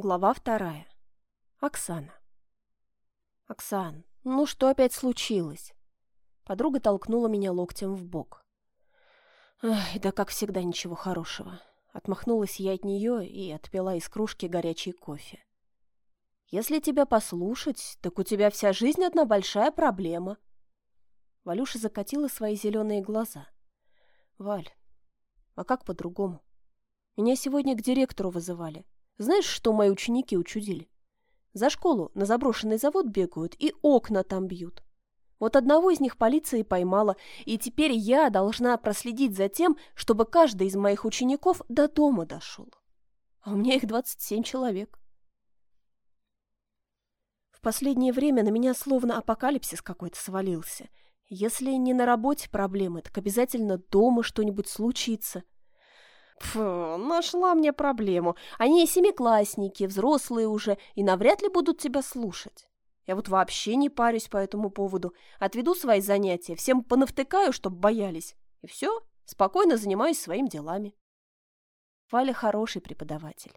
Глава вторая. Оксана. «Оксан, ну что опять случилось?» Подруга толкнула меня локтем в бок. «Ай, да как всегда ничего хорошего». Отмахнулась я от нее и отпила из кружки горячий кофе. «Если тебя послушать, так у тебя вся жизнь одна большая проблема». Валюша закатила свои зеленые глаза. «Валь, а как по-другому? Меня сегодня к директору вызывали. Знаешь, что мои ученики учудили? За школу на заброшенный завод бегают и окна там бьют. Вот одного из них полиция и поймала, и теперь я должна проследить за тем, чтобы каждый из моих учеников до дома дошел. А у меня их 27 человек. В последнее время на меня словно апокалипсис какой-то свалился. Если не на работе проблемы, так обязательно дома что-нибудь случится – Фу, нашла мне проблему. Они семиклассники, взрослые уже, и навряд ли будут тебя слушать. Я вот вообще не парюсь по этому поводу. Отведу свои занятия, всем понавтыкаю, чтоб боялись. И все, спокойно занимаюсь своими делами. Валя хороший преподаватель.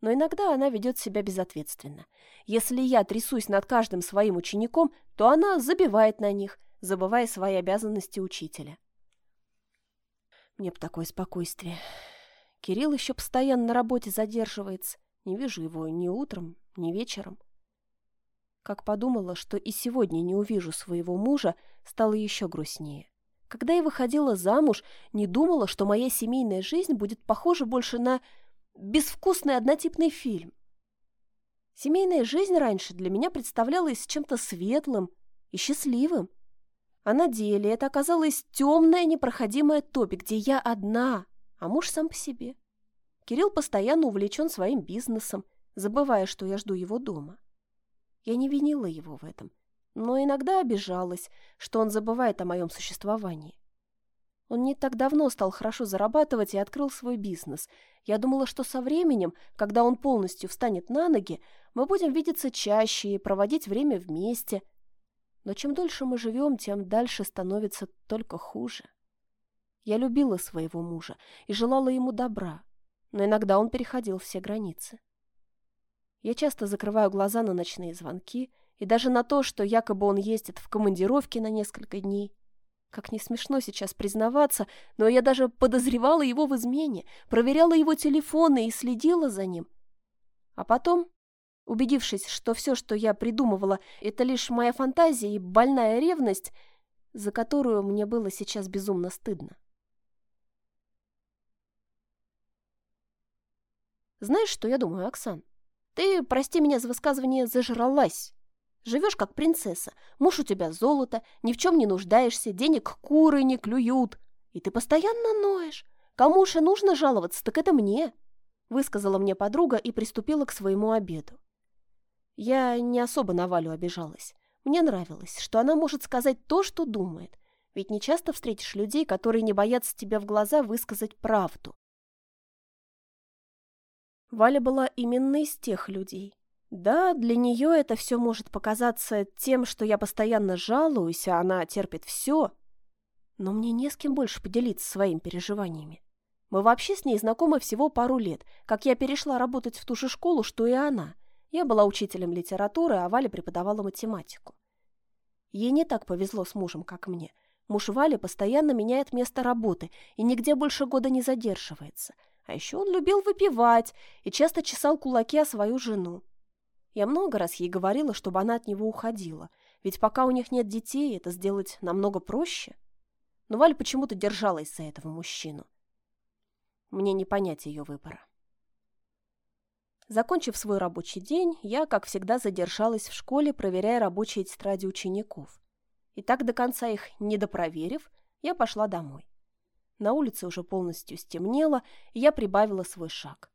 Но иногда она ведет себя безответственно. Если я трясусь над каждым своим учеником, то она забивает на них, забывая свои обязанности учителя. Мне б такое спокойствие. Кирилл еще постоянно на работе задерживается. Не вижу его ни утром, ни вечером. Как подумала, что и сегодня не увижу своего мужа, стало еще грустнее. Когда я выходила замуж, не думала, что моя семейная жизнь будет похожа больше на безвкусный однотипный фильм. Семейная жизнь раньше для меня представлялась чем-то светлым и счастливым. А на деле это оказалось темная непроходимая топи, где я одна, а муж сам по себе. Кирилл постоянно увлечен своим бизнесом, забывая, что я жду его дома. Я не винила его в этом, но иногда обижалась, что он забывает о моем существовании. Он не так давно стал хорошо зарабатывать и открыл свой бизнес. Я думала, что со временем, когда он полностью встанет на ноги, мы будем видеться чаще и проводить время вместе. Но чем дольше мы живем, тем дальше становится только хуже. Я любила своего мужа и желала ему добра, но иногда он переходил все границы. Я часто закрываю глаза на ночные звонки и даже на то, что якобы он ездит в командировке на несколько дней. Как не смешно сейчас признаваться, но я даже подозревала его в измене, проверяла его телефоны и следила за ним. А потом, убедившись, что все, что я придумывала, это лишь моя фантазия и больная ревность, за которую мне было сейчас безумно стыдно. Знаешь, что я думаю, Оксан? Ты, прости меня за высказывание, зажралась. Живешь как принцесса, муж у тебя золото, ни в чем не нуждаешься, денег куры не клюют. И ты постоянно ноешь. Кому же нужно жаловаться, так это мне. Высказала мне подруга и приступила к своему обеду. Я не особо на Валю обижалась. Мне нравилось, что она может сказать то, что думает. Ведь не часто встретишь людей, которые не боятся тебя в глаза высказать правду. Валя была именно из тех людей. Да, для нее это все может показаться тем, что я постоянно жалуюсь, а она терпит все. Но мне не с кем больше поделиться своими переживаниями. Мы вообще с ней знакомы всего пару лет, как я перешла работать в ту же школу, что и она. Я была учителем литературы, а Валя преподавала математику. Ей не так повезло с мужем, как мне. Муж Вали постоянно меняет место работы и нигде больше года не задерживается – а еще он любил выпивать и часто чесал кулаки о свою жену. Я много раз ей говорила, чтобы она от него уходила, ведь пока у них нет детей, это сделать намного проще. Но Валя почему-то держалась за этого мужчину. Мне не понять ее выбора. Закончив свой рабочий день, я, как всегда, задержалась в школе, проверяя рабочие тетради учеников. И так до конца их не допроверив, я пошла домой. На улице уже полностью стемнело, и я прибавила свой шаг.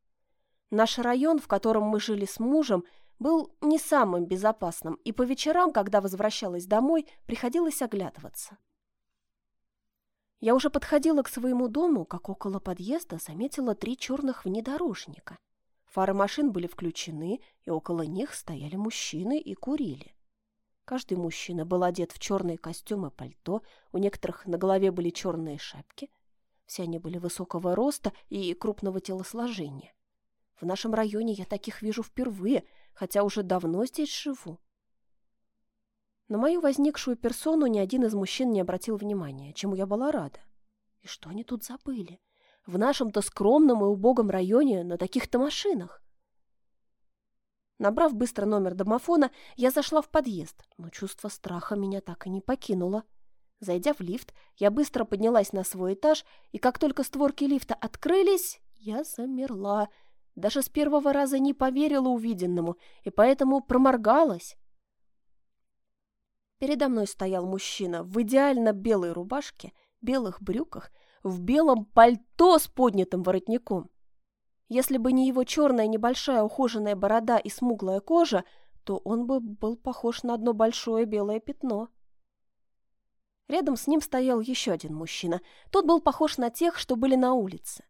Наш район, в котором мы жили с мужем, был не самым безопасным, и по вечерам, когда возвращалась домой, приходилось оглядываться. Я уже подходила к своему дому, как около подъезда заметила три черных внедорожника. Фары машин были включены, и около них стояли мужчины и курили. Каждый мужчина был одет в черные костюмы и пальто, у некоторых на голове были черные шапки – все они были высокого роста и крупного телосложения. В нашем районе я таких вижу впервые, хотя уже давно здесь живу. На мою возникшую персону ни один из мужчин не обратил внимания, чему я была рада. И что они тут забыли? В нашем-то скромном и убогом районе на таких-то машинах. Набрав быстро номер домофона, я зашла в подъезд, но чувство страха меня так и не покинуло. Зайдя в лифт, я быстро поднялась на свой этаж, и как только створки лифта открылись, я замерла. Даже с первого раза не поверила увиденному, и поэтому проморгалась. Передо мной стоял мужчина в идеально белой рубашке, белых брюках, в белом пальто с поднятым воротником. Если бы не его черная небольшая ухоженная борода и смуглая кожа, то он бы был похож на одно большое белое пятно. Рядом с ним стоял еще один мужчина. Тот был похож на тех, что были на улице.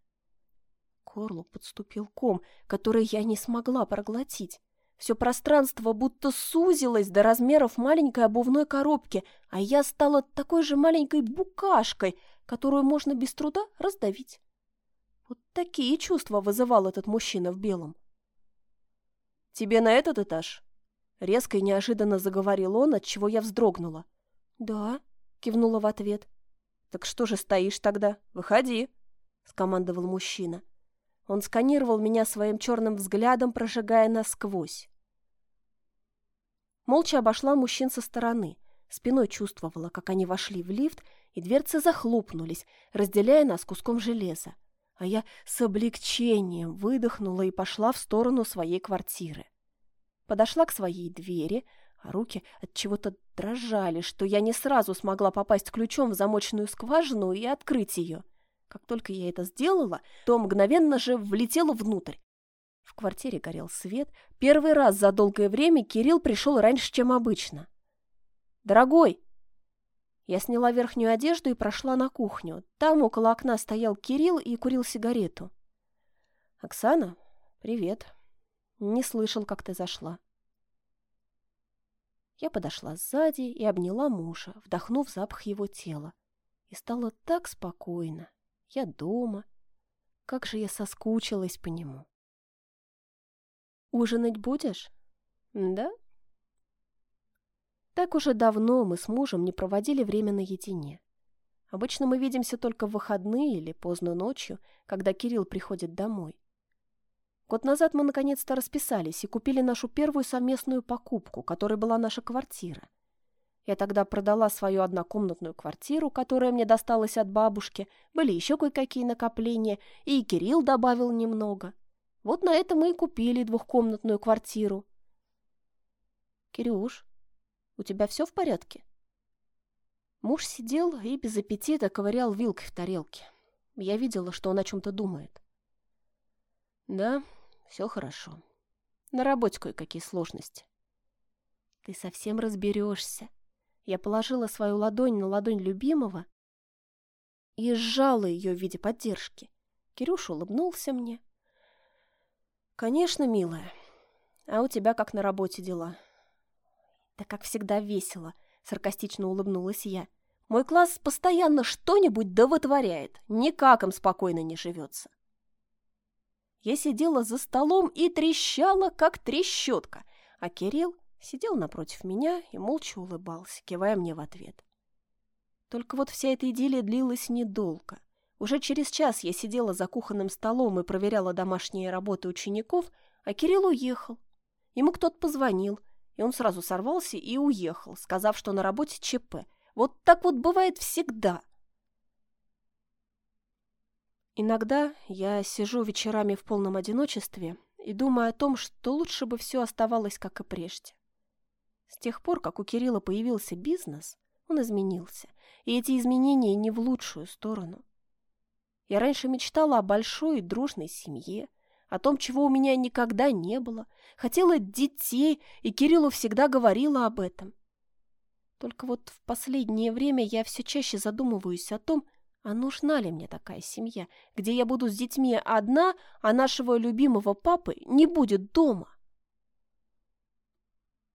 К горлу подступил ком, который я не смогла проглотить. Все пространство будто сузилось до размеров маленькой обувной коробки, а я стала такой же маленькой букашкой, которую можно без труда раздавить. Вот такие чувства вызывал этот мужчина в белом. «Тебе на этот этаж?» Резко и неожиданно заговорил он, от чего я вздрогнула. «Да», — кивнула в ответ. «Так что же стоишь тогда? Выходи», — скомандовал мужчина. Он сканировал меня своим черным взглядом, прожигая насквозь. Молча обошла мужчин со стороны. Спиной чувствовала, как они вошли в лифт, и дверцы захлопнулись, разделяя нас куском железа. А я с облегчением выдохнула и пошла в сторону своей квартиры. Подошла к своей двери, а руки от чего-то дрожали, что я не сразу смогла попасть ключом в замочную скважину и открыть ее. Как только я это сделала, то мгновенно же влетела внутрь, в квартире горел свет. Первый раз за долгое время Кирилл пришел раньше, чем обычно. «Дорогой!» Я сняла верхнюю одежду и прошла на кухню. Там около окна стоял Кирилл и курил сигарету. «Оксана, привет. Не слышал, как ты зашла». Я подошла сзади и обняла мужа, вдохнув запах его тела. И стало так спокойно. Я дома. Как же я соскучилась по нему. «Ужинать будешь?» «Да?» Так уже давно мы с мужем не проводили время наедине. Обычно мы видимся только в выходные или поздно ночью, когда Кирилл приходит домой. Год назад мы наконец-то расписались и купили нашу первую совместную покупку, которой была наша квартира. Я тогда продала свою однокомнатную квартиру, которая мне досталась от бабушки, были еще кое-какие накопления, и Кирилл добавил немного. Вот на это мы и купили двухкомнатную квартиру. Кирюш, у тебя все в порядке? Муж сидел и без аппетита ковырял вилкой в тарелке. Я видела, что он о чем-то думает. Да, все хорошо. На работе кое-какие сложности. Ты совсем разберешься. Я положила свою ладонь на ладонь любимого и сжала ее в виде поддержки. Кирюша улыбнулся мне. «Конечно, милая. А у тебя как на работе дела?» «Да как всегда весело», — саркастично улыбнулась я. «Мой класс постоянно что-нибудь да вытворяет. Никак им спокойно не живется». Я сидела за столом и трещала, как трещотка, а Кирилл сидел напротив меня и молча улыбался, кивая мне в ответ. Только вот вся эта идиллия длилась недолго — уже через час я сидела за кухонным столом и проверяла домашние работы учеников, а Кирилл уехал. Ему кто-то позвонил, и он сразу сорвался и уехал, сказав, что на работе ЧП. Вот так вот бывает всегда. Иногда я сижу вечерами в полном одиночестве и думаю о том, что лучше бы все оставалось, как и прежде. С тех пор, как у Кирилла появился бизнес, он изменился, и эти изменения не в лучшую сторону. Я раньше мечтала о большой и дружной семье, о том, чего у меня никогда не было. Хотела детей, и Кириллу всегда говорила об этом. Только вот в последнее время я все чаще задумываюсь о том, а нужна ли мне такая семья, где я буду с детьми одна, а нашего любимого папы не будет дома.